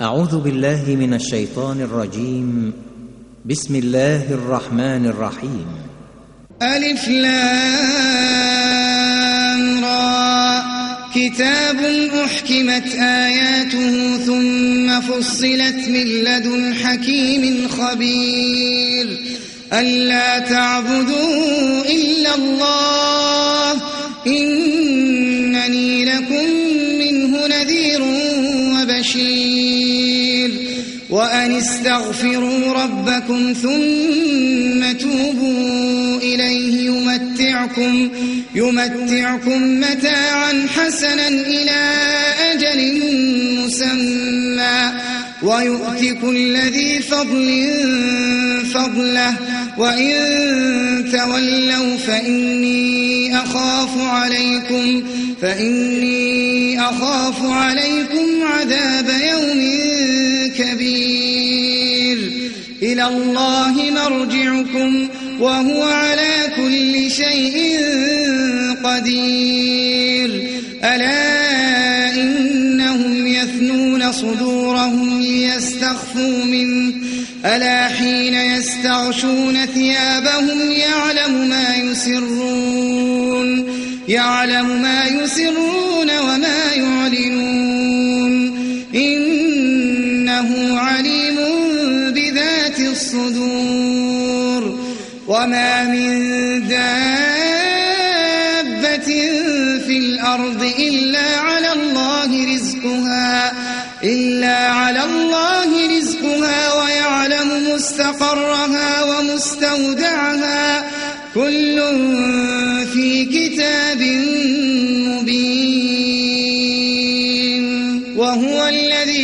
أعوذ بالله من الشيطان الرجيم. بسم الله الرحمن الرحيم. ألف لام را. كتاب أحكمت آياته ثم فصلت من لدن حكيم خبير. ألا تعبدوا إلا الله. إنني لكم منه نذير وبشير. وأن استغفروا ربكم ثم توبوا إليه يمتعكم يمتعكم متاعا حسنا إلى أجل مسمى ويؤتي كل ذي فضل فضله وإن تولوا فإني أخاف عليكم فإني أخاف عليكم عذاب يوم كبير. إلى الله مرجعكم وهو على كل شيء قدير. ألا إنهم يثنون صدورهم ليستخفوا منه؟ ألا حين يستغشون ثيابهم يعلم ما يسرون؟ يعلم ما يسرون وما يعلنون. إنه عليم بذات الصدور. وما من دابة في الأرض إلا على الله رزقها إلا على الله رزقها ويعلم مستقرها ومستودعها. كل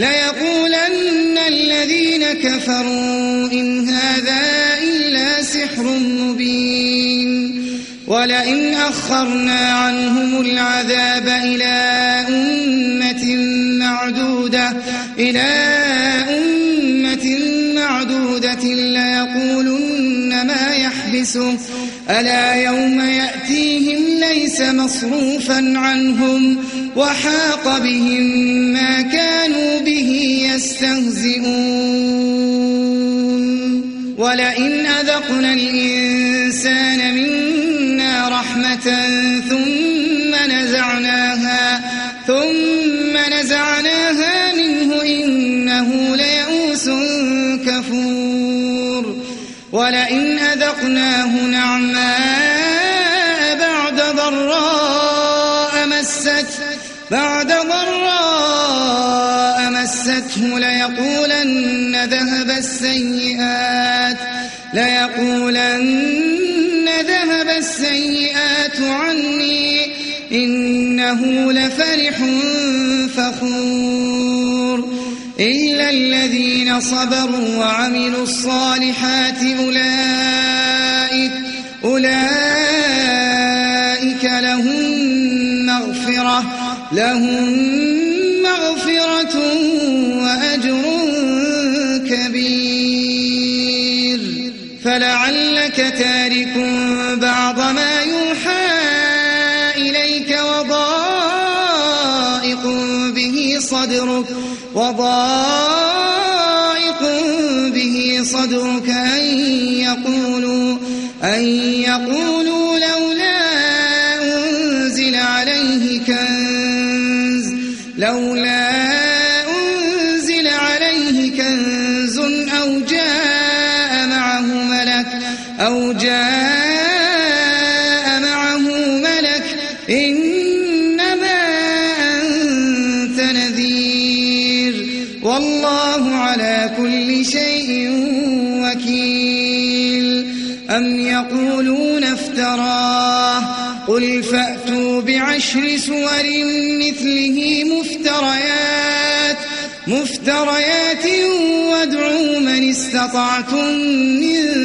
ليقولن الذين كفروا إن هذا إلا سحر مبين. ولئن أخرنا عنهم العذاب إلى أمة معدودة إلى أمة معدودة ليقولن ما يحبسه. ألا يوم يأتيهم ليس مصروفا عنهم وحاق بهم ما كانوا به يستهزئون. ولئن أذقنا الإنسان منا رحمة ثم نزعناها ثم نزعناها منه إنه ليئوس كفور. ولئن أذقناه ليقولن ذهب السيئات ليقولن ذهب السيئات عني إنه لفرح فخور. إلا الذين صبروا وعملوا الصالحات أولئك أولئك لهم مغفرة لهم فلعلك تارك بعض ما يوحى إليك وضائق به صدرك وضائق كل شيء وكيل. أم يقولون افتراه. قل فأتوا بعشر سور مثله مفتريات. مفتريات وادعوا من استطعتم من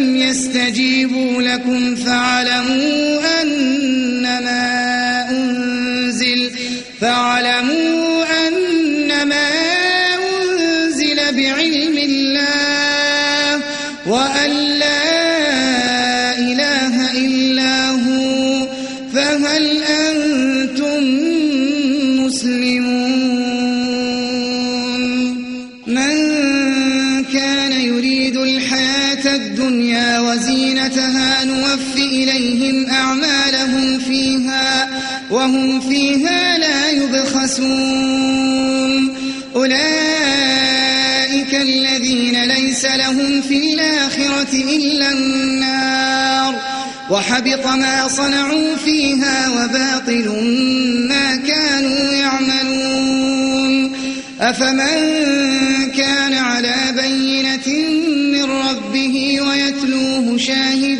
لم يستجيبوا لكم فاعلموا وهم فيها لا يبخسون. أولئك الذين ليس لهم في الآخرة إلا النار. وحبط ما صنعوا فيها وباطل ما كانوا يعملون. أفمن كان على بينة من ربه ويتلوه شاهد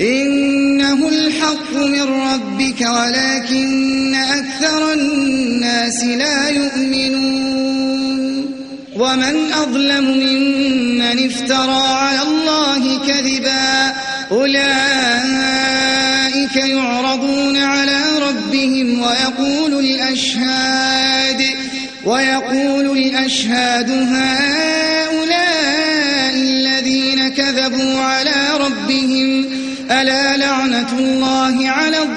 إنه الحق من ربك ولكن أكثر الناس لا يؤمنون. ومن أظلم ممن افترى على الله كذبا أولئك يعرضون على ربهم ويقول الأشهاد ويقول الأشهاد هؤلاء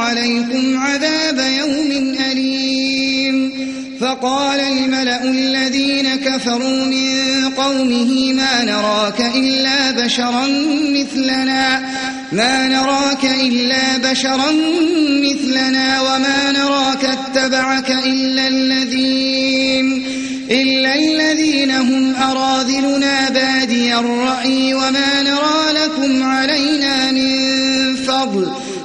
عليكم عذاب يوم أليم. فقال الملأ الذين كفروا من قومه ما نراك إلا بشرا مثلنا ما نراك إلا بشرا مثلنا وما نراك اتبعك إلا الذين إلا الذين هم أراذلنا بادي الرأي وما نرى لكم علينا من فضل.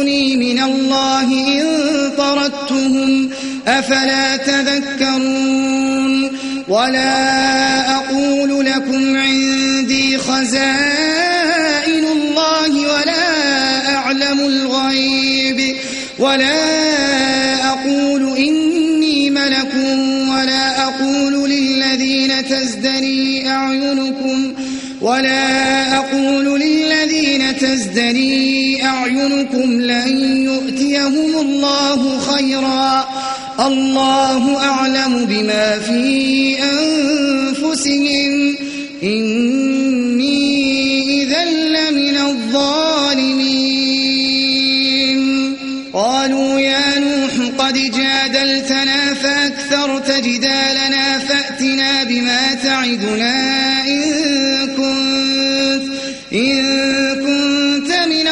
من الله إن طردتهم أفلا تذكرون ولا أقول لكم عندي خزائن الله ولا أعلم الغيب ولا أقول إني ملك ولا أقول للذين تزدري أعينكم ولا أقول للذين تزدري أعينكم لن يؤتيهم الله خيرا. الله أعلم بما في أنفسهم. إني إذا لمن الظالمين. قالوا يا نوح قد جادلتنا فأكثرت جدالنا فأتنا بما تعدنا.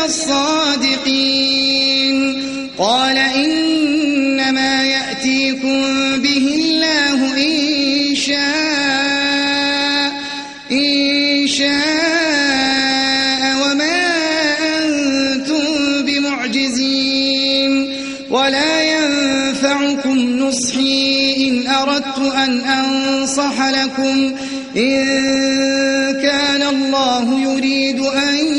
الصادقين. قال إنما يأتيكم به الله إن شاء إن شاء وما أنتم بمعجزين. ولا ينفعكم نصحي إن أردت أن أنصح لكم. إن كان الله يريد أن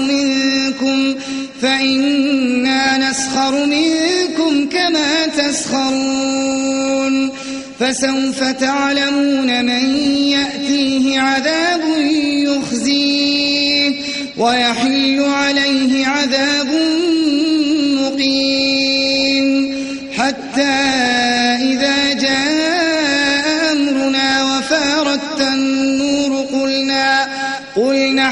منكم فإنا نسخر منكم كما تسخرون فسوف تعلمون من يأتيه عذاب يخزيه ويحل عليه عذاب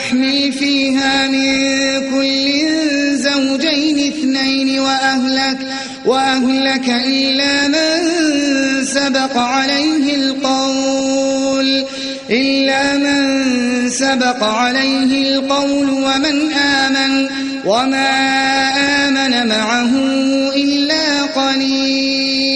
قل نحمل فيها من كل زوجين اثنين وأهلك وأهلك إلا من سبق عليه القول إلا من سبق عليه القول ومن آمن وما آمن معه إلا قليل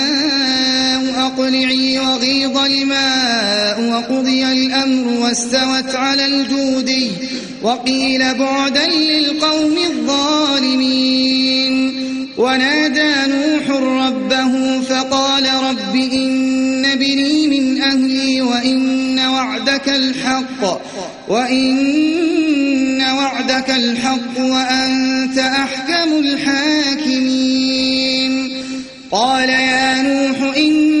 أقلعي وغيض الماء وقضي الأمر واستوت على الجودي وقيل بعدا للقوم الظالمين. ونادى نوح ربه فقال رب إن بني من أهلي وإن وعدك الحق وإن وعدك الحق وأنت أحكم الحاكمين. قال يا نوح إنه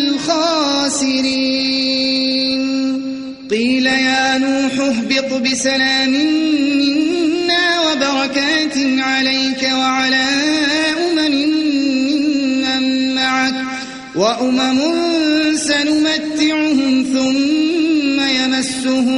الخاسرين. قيل يا نوح اهبط بسلام منا وبركات عليك وعلى أمم من معك وأمم سنمتعهم ثم يمسهم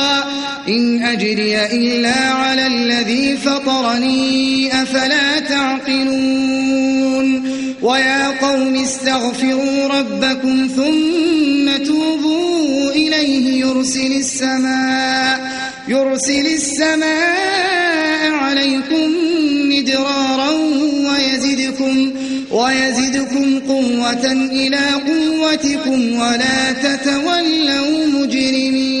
إن أجري إلا على الذي فطرني أفلا تعقلون؟ ويا قوم استغفروا ربكم ثم توبوا إليه يرسل السماء يرسل السماء عليكم مدرارا ويزدكم ويزدكم قوة إلى قوتكم ولا تتولوا مجرمين.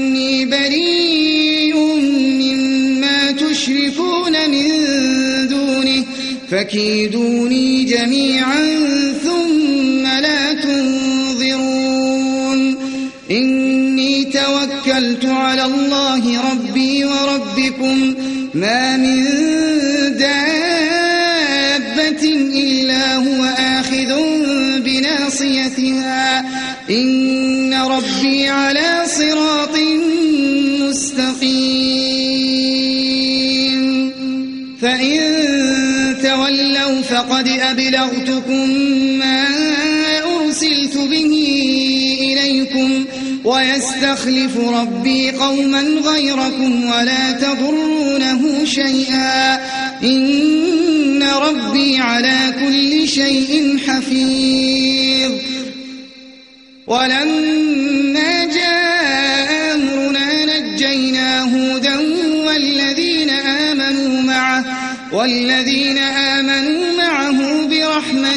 فكيدوني جميعا. فقد أبلغتكم ما أرسلت به إليكم ويستخلف ربي قوما غيركم ولا تضرونه شيئا. إن ربي على كل شيء حفيظ. ولما جاء أمرنا نجينا هودا والذين آمنوا معه والذين آمنوا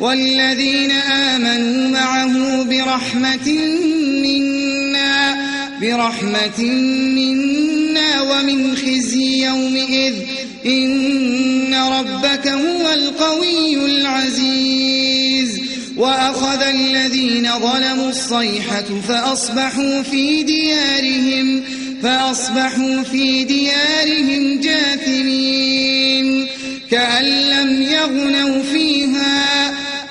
والذين آمنوا معه برحمة منا برحمة منا ومن خزي يومئذ إن ربك هو القوي العزيز. وأخذ الذين ظلموا الصيحة فأصبحوا في ديارهم فأصبحوا في ديارهم جاثمين كأن لم يغنوا فيها.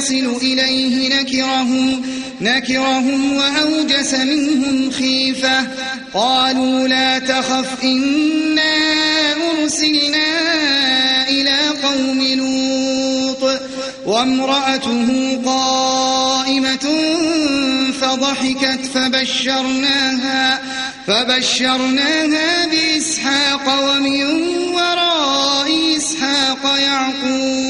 تصل إليه نكرهم نكرهم وأوجس منهم خيفة. قالوا لا تخف إنا أرسلنا إلى قوم لوط. وامرأته قائمة فضحكت فبشرناها فبشرناها بإسحاق ومن وراء إسحاق يعقوب.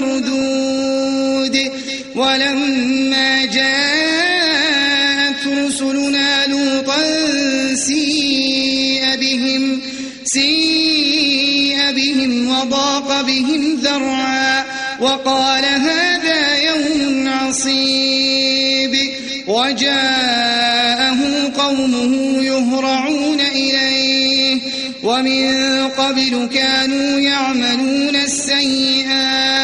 مردود ولما جاءت رسلنا لوطا سيء بهم سيء بهم وضاق بهم ذرعا وقال هذا يوم عصيب. وجاءه قومه يهرعون إليه ومن قبل كانوا يعملون السيئات.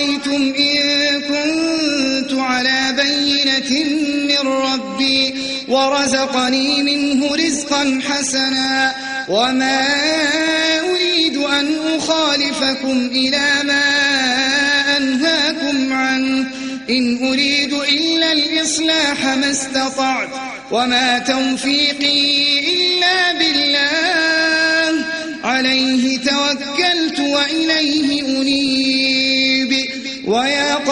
أرأيتم إن كنت على بينة من ربي ورزقني منه رزقا حسنا وما أريد أن أخالفكم إلى ما أنهاكم عنه. إن أريد إلا الإصلاح ما استطعت وما توفيقي إلا بالله. عليه توكلت وإليه أنيب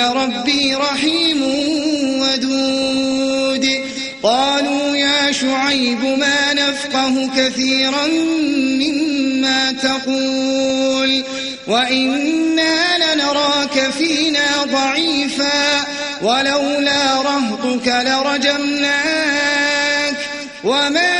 ربي رحيم ودود. قالوا يا شعيب ما نفقه كثيرا مما تقول. وإنا لنراك فينا ضعيفا ولولا رهطك لرجمناك. وما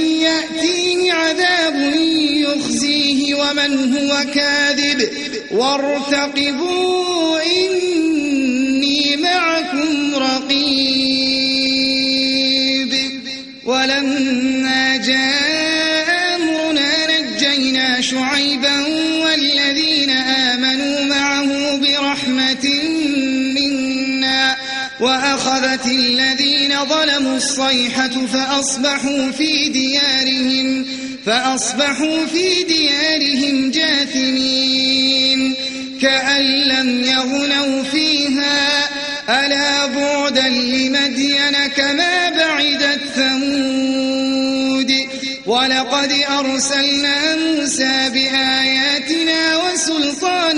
ومن هو كاذب وارتقبوا إني معكم رقيب ولما وأخذت الذين ظلموا الصيحة فأصبحوا في ديارهم فأصبحوا في ديارهم جاثمين كأن لم يغنوا فيها ألا بعدا لمدين كما بعدت ثمود ولقد أرسلنا موسى بآياتنا وسلطان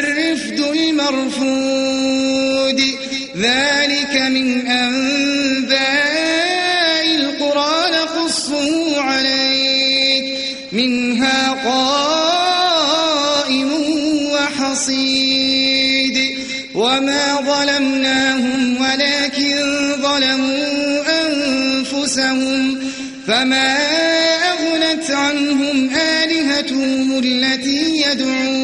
الرفد المرفود. ذلك من أنباء القرى نقصه عليك. منها قائم وحصيد. وما ظلمناهم ولكن ظلموا أنفسهم. فما أغنت عنهم آلهتهم التي يدعون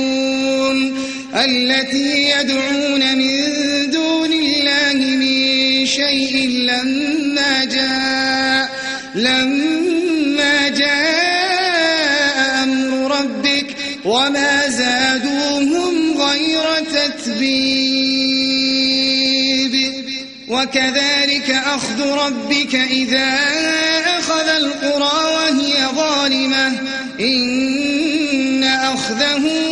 التي يدعون من دون الله من شيء لما جاء لما جاء أمر ربك وما زادوهم غير تتبيب. وكذلك أخذ ربك إذا أخذ القرى وهي ظالمة. إن أخذه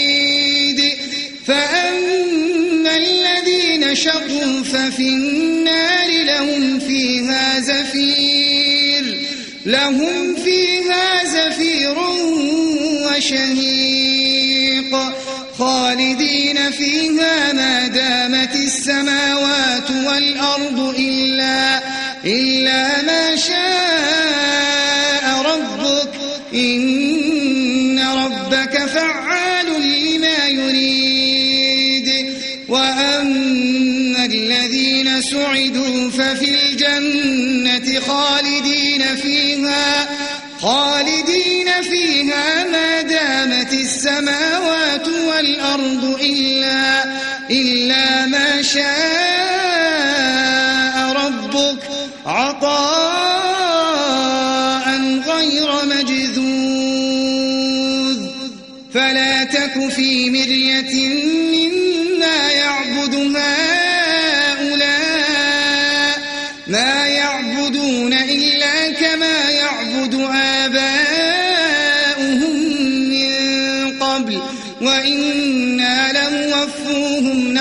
فأما الذين شقوا ففي النار لهم فيها زفير لهم فيها زفير وشهيق. خالدين فيها ما دامت السماوات والأرض إلا, إلا ما شاء خالدين فيها ما دامت السماوات والأرض إلا, إلا ما شاء ربك عطاء غير مجذوذ. فلا تك في مرية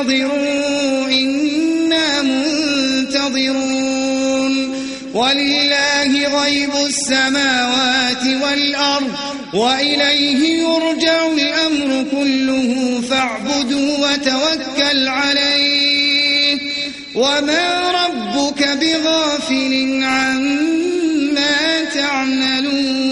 وانتظروا إنا منتظرون. ولله غيب السماوات والأرض وإليه يرجع الأمر كله فاعبدوا وتوكل عليه. وما ربك بغافل عما تعملون.